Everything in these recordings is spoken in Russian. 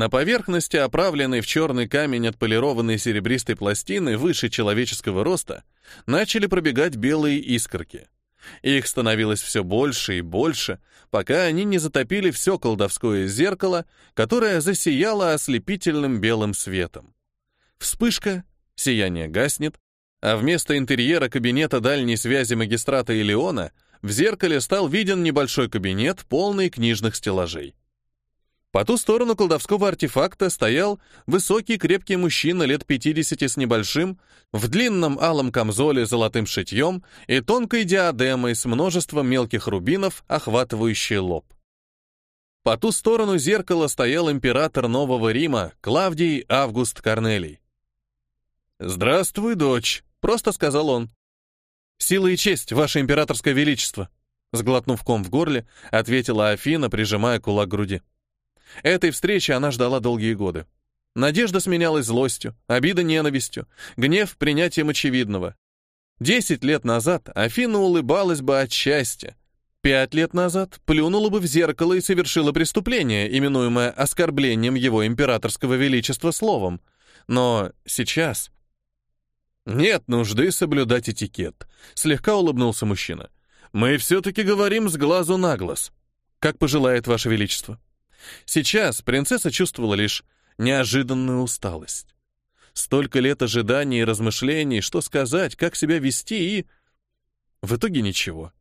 На поверхности, оправленной в черный камень отполированной серебристой пластины выше человеческого роста, начали пробегать белые искорки. Их становилось все больше и больше, пока они не затопили все колдовское зеркало, которое засияло ослепительным белым светом. Вспышка, сияние гаснет, а вместо интерьера кабинета дальней связи магистрата Илеона в зеркале стал виден небольшой кабинет, полный книжных стеллажей. По ту сторону колдовского артефакта стоял высокий крепкий мужчина лет 50 с небольшим, в длинном алом камзоле с золотым шитьем и тонкой диадемой с множеством мелких рубинов, охватывающий лоб. По ту сторону зеркала стоял император Нового Рима Клавдий Август Корнелий. «Здравствуй, дочь», — просто сказал он. «Сила и честь, ваше императорское величество», — сглотнув ком в горле, ответила Афина, прижимая кулак к груди. Этой встречи она ждала долгие годы. Надежда сменялась злостью, обида ненавистью, гнев принятием очевидного. Десять лет назад Афина улыбалась бы от счастья. Пять лет назад плюнула бы в зеркало и совершила преступление, именуемое оскорблением его императорского величества словом. Но сейчас... «Нет нужды соблюдать этикет», — слегка улыбнулся мужчина. «Мы все-таки говорим с глазу на глаз. Как пожелает ваше величество». Сейчас принцесса чувствовала лишь неожиданную усталость. Столько лет ожиданий и размышлений, что сказать, как себя вести, и... В итоге ничего.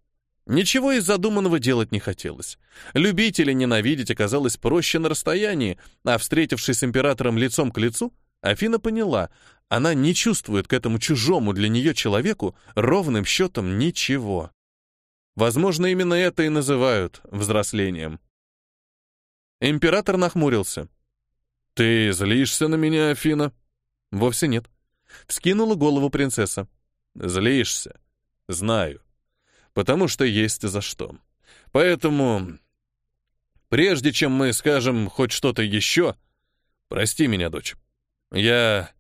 Ничего из задуманного делать не хотелось. Любить или ненавидеть оказалось проще на расстоянии, а встретившись с императором лицом к лицу, Афина поняла, она не чувствует к этому чужому для нее человеку ровным счетом ничего. Возможно, именно это и называют взрослением. Император нахмурился. «Ты злишься на меня, Афина?» «Вовсе нет». Вскинула голову принцесса. «Злишься. Знаю. Потому что есть за что. Поэтому, прежде чем мы скажем хоть что-то еще, прости меня, дочь. Я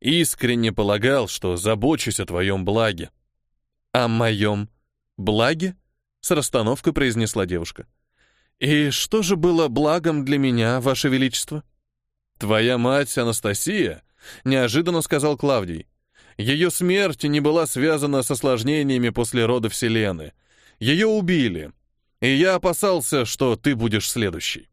искренне полагал, что забочусь о твоем благе». «О моем благе?» — с расстановкой произнесла девушка. «И что же было благом для меня, Ваше Величество?» «Твоя мать Анастасия», — неожиданно сказал Клавдий. «Ее смерть не была связана с осложнениями после рода Вселены. Ее убили, и я опасался, что ты будешь следующий».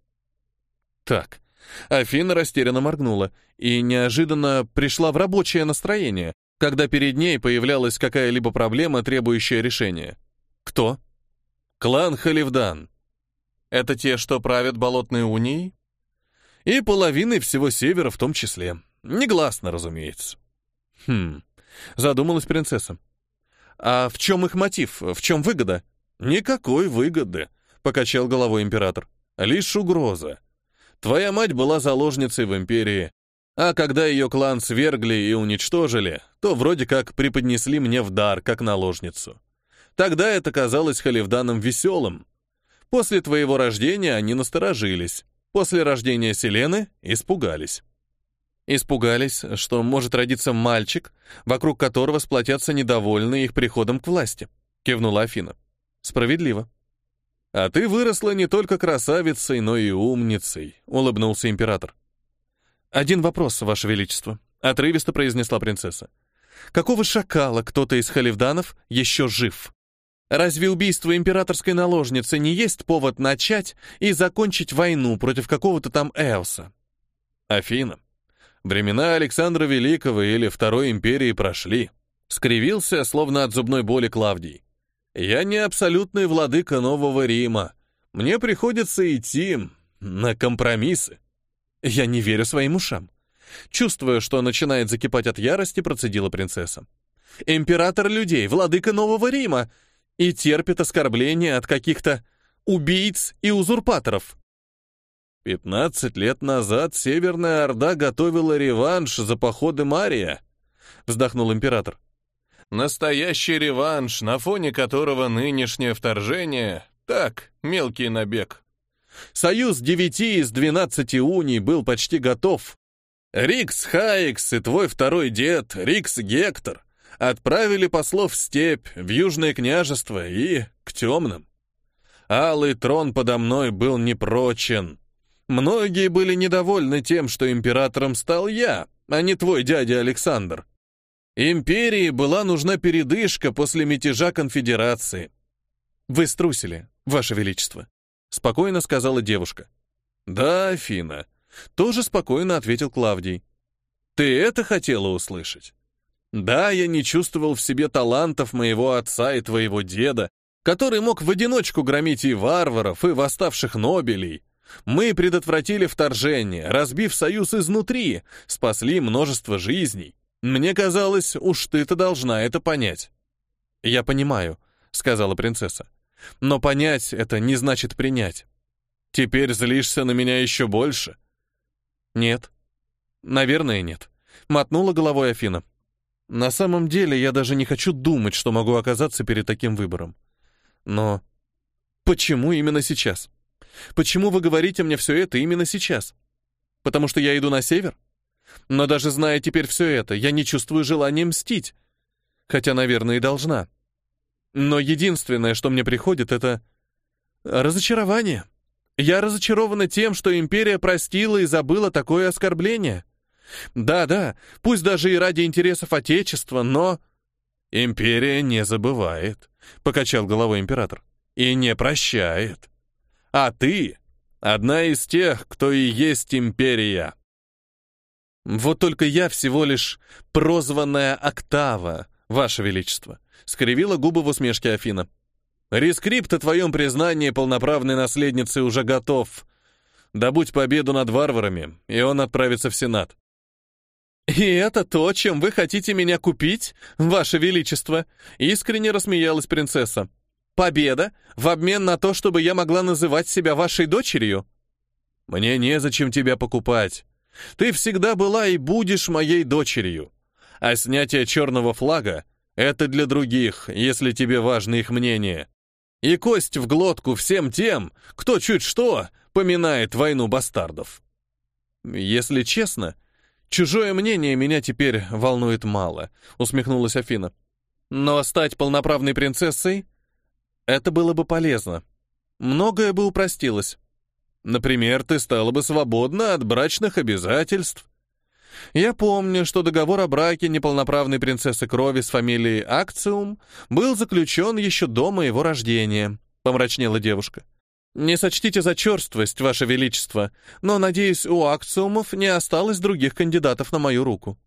«Так». Афина растерянно моргнула и неожиданно пришла в рабочее настроение, когда перед ней появлялась какая-либо проблема, требующая решения. «Кто?» «Клан Халивдан», это те, что правят Болотной унией? И половиной всего севера в том числе. Негласно, разумеется. Хм, задумалась принцесса. А в чем их мотив? В чем выгода? Никакой выгоды, покачал головой император. Лишь угроза. Твоя мать была заложницей в империи, а когда ее клан свергли и уничтожили, то вроде как преподнесли мне в дар, как наложницу. Тогда это казалось Халивданом веселым, После твоего рождения они насторожились. После рождения Селены испугались. Испугались, что может родиться мальчик, вокруг которого сплотятся недовольные их приходом к власти, кивнула Афина. Справедливо. А ты выросла не только красавицей, но и умницей, улыбнулся император. Один вопрос, ваше величество, отрывисто произнесла принцесса. Какого шакала кто-то из халивданов еще жив? Разве убийство императорской наложницы не есть повод начать и закончить войну против какого-то там Эоса? Афина. Времена Александра Великого или Второй империи прошли. Скривился, словно от зубной боли Клавдий. Я не абсолютный владыка Нового Рима. Мне приходится идти на компромиссы. Я не верю своим ушам. Чувствуя, что начинает закипать от ярости, процедила принцесса. «Император людей, владыка Нового Рима! И терпит оскорбления от каких-то убийц и узурпаторов. «Пятнадцать лет назад Северная Орда готовила реванш за походы Мария», — вздохнул император. «Настоящий реванш, на фоне которого нынешнее вторжение — так, мелкий набег. Союз девяти из двенадцати уний был почти готов. Рикс Хайкс и твой второй дед, Рикс Гектор, отправили послов в степь, в Южное княжество и к темным. Алый трон подо мной был непрочен. Многие были недовольны тем, что императором стал я, а не твой дядя Александр. Империи была нужна передышка после мятежа конфедерации. Вы струсили, ваше величество, спокойно сказала девушка. Да, Афина, тоже спокойно ответил Клавдий. Ты это хотела услышать? Да, я не чувствовал в себе талантов моего отца и твоего деда, который мог в одиночку громить и варваров, и восставших нобелей. Мы предотвратили вторжение, разбив союз изнутри, спасли множество жизней. Мне казалось, уж ты-то должна это понять. Я понимаю, сказала принцесса. Но понять это не значит принять. Теперь злишься на меня еще больше? Нет. Наверное, нет. Мотнула головой Афина. На самом деле, я даже не хочу думать, что могу оказаться перед таким выбором. Но почему именно сейчас? Почему вы говорите мне все это именно сейчас? Потому что я иду на север? Но даже зная теперь все это, я не чувствую желания мстить. Хотя, наверное, и должна. Но единственное, что мне приходит, это разочарование. Я разочарована тем, что империя простила и забыла такое оскорбление. Да-да, пусть даже и ради интересов Отечества, но... Империя не забывает, покачал головой император, и не прощает. А ты одна из тех, кто и есть империя. Вот только я всего лишь прозванная Октава, ваше величество, скривила губы в усмешке Афина. Рескрипт о твоем признании полноправной наследницы уже готов. Добудь победу над варварами, и он отправится в Сенат. «И это то, чем вы хотите меня купить, ваше величество?» Искренне рассмеялась принцесса. «Победа в обмен на то, чтобы я могла называть себя вашей дочерью?» «Мне незачем тебя покупать. Ты всегда была и будешь моей дочерью. А снятие черного флага — это для других, если тебе важно их мнение. И кость в глотку всем тем, кто чуть что поминает войну бастардов». «Если честно, Чужое мнение меня теперь волнует мало, усмехнулась Афина. Но стать полноправной принцессой это было бы полезно. Многое бы упростилось. Например, ты стала бы свободна от брачных обязательств. Я помню, что договор о браке неполноправной принцессы крови с фамилией Акциум был заключен еще до моего рождения, помрачнела девушка. «Не сочтите за черствость, Ваше Величество, но, надеюсь, у акциумов не осталось других кандидатов на мою руку».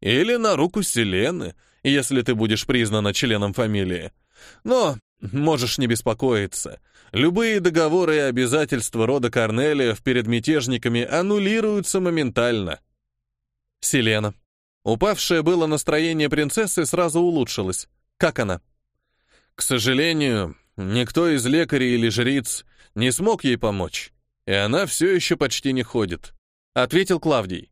«Или на руку Селены, если ты будешь признана членом фамилии. Но можешь не беспокоиться. Любые договоры и обязательства рода Корнелиев перед мятежниками аннулируются моментально». Селена. Упавшее было настроение принцессы сразу улучшилось. Как она? К сожалению, никто из лекарей или жриц не смог ей помочь, и она все еще почти не ходит», — ответил Клавдий.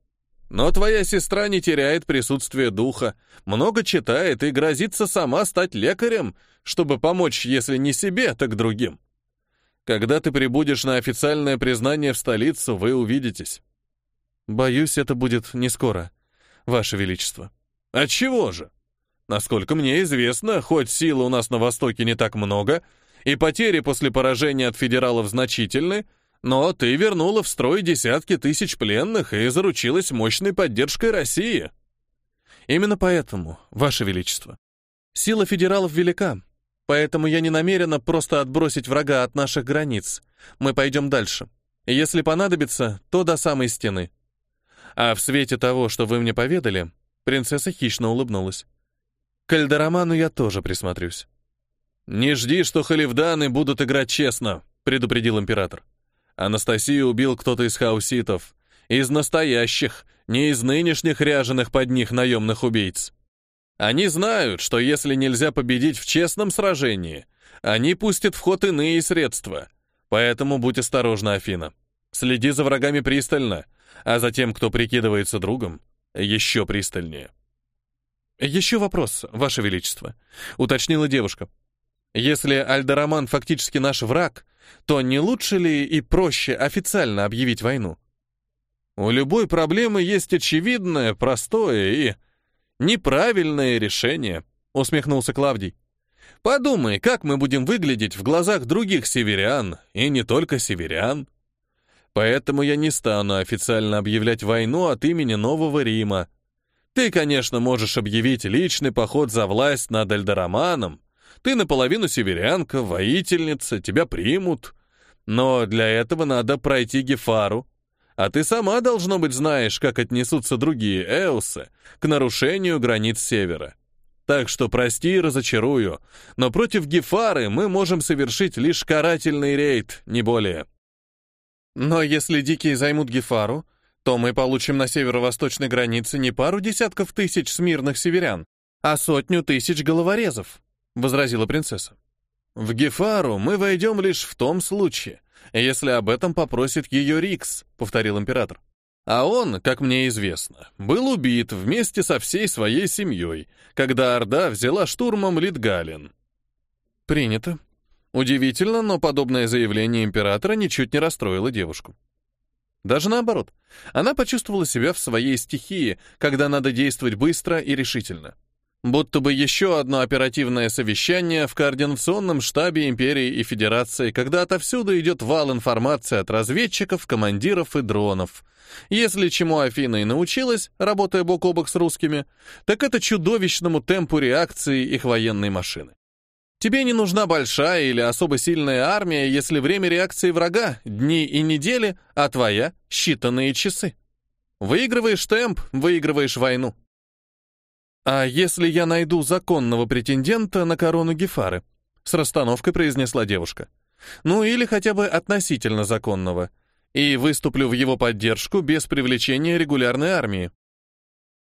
«Но твоя сестра не теряет присутствие духа, много читает и грозится сама стать лекарем, чтобы помочь, если не себе, так другим. Когда ты прибудешь на официальное признание в столицу, вы увидитесь». «Боюсь, это будет не скоро, Ваше Величество». «Отчего же? Насколько мне известно, хоть силы у нас на Востоке не так много, — и потери после поражения от федералов значительны, но ты вернула в строй десятки тысяч пленных и заручилась мощной поддержкой России. Именно поэтому, Ваше Величество, сила федералов велика, поэтому я не намерена просто отбросить врага от наших границ. Мы пойдем дальше. Если понадобится, то до самой стены. А в свете того, что вы мне поведали, принцесса хищно улыбнулась. К Эльдороману я тоже присмотрюсь. «Не жди, что халивданы будут играть честно», — предупредил император. Анастасию убил кто-то из хауситов. Из настоящих, не из нынешних ряженых под них наемных убийц. Они знают, что если нельзя победить в честном сражении, они пустят в ход иные средства. Поэтому будь осторожна, Афина. Следи за врагами пристально, а за тем, кто прикидывается другом, еще пристальнее. «Еще вопрос, Ваше Величество», — уточнила девушка. Если Альдороман фактически наш враг, то не лучше ли и проще официально объявить войну? У любой проблемы есть очевидное, простое и неправильное решение, усмехнулся Клавдий. Подумай, как мы будем выглядеть в глазах других северян, и не только северян. Поэтому я не стану официально объявлять войну от имени Нового Рима. Ты, конечно, можешь объявить личный поход за власть над Эльдороманом. Ты наполовину северянка, воительница, тебя примут. Но для этого надо пройти Гефару. А ты сама, должно быть, знаешь, как отнесутся другие Эусы к нарушению границ Севера. Так что прости и разочарую, но против Гефары мы можем совершить лишь карательный рейд, не более. Но если дикие займут Гефару, то мы получим на северо-восточной границе не пару десятков тысяч смирных северян, а сотню тысяч головорезов, — возразила принцесса. В Гефару мы войдем лишь в том случае, если об этом попросит ее Рикс, — повторил император. А он, как мне известно, был убит вместе со всей своей семьей, когда Орда взяла штурмом Литгален. Принято. Удивительно, но подобное заявление императора ничуть не расстроило девушку. Даже наоборот, она почувствовала себя в своей стихии, когда надо действовать быстро и решительно. Будто бы еще одно оперативное совещание в координационном штабе Империи и Федерации, когда отовсюду идет вал информации от разведчиков, командиров и дронов. Если чему Афина и научилась, работая бок о бок с русскими, так это чудовищному темпу реакции их военной машины. Тебе не нужна большая или особо сильная армия, если время реакции врага — дни и недели, а твоя — считанные часы. Выигрываешь темп, выигрываешь войну. «А если я найду законного претендента на корону Гефары?» — с расстановкой произнесла девушка. «Ну или хотя бы относительно законного. И выступлю в его поддержку без привлечения регулярной армии».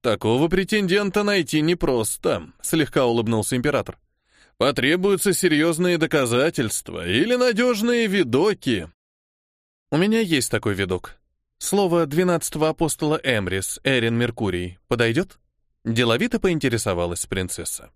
«Такого претендента найти непросто», — слегка улыбнулся император. «Потребуются серьезные доказательства или надежные видоки». «У меня есть такой видок. Слово двенадцатого апостола Эмрис, Эрин Меркурий, подойдет?» Деловито поинтересовалась принцесса.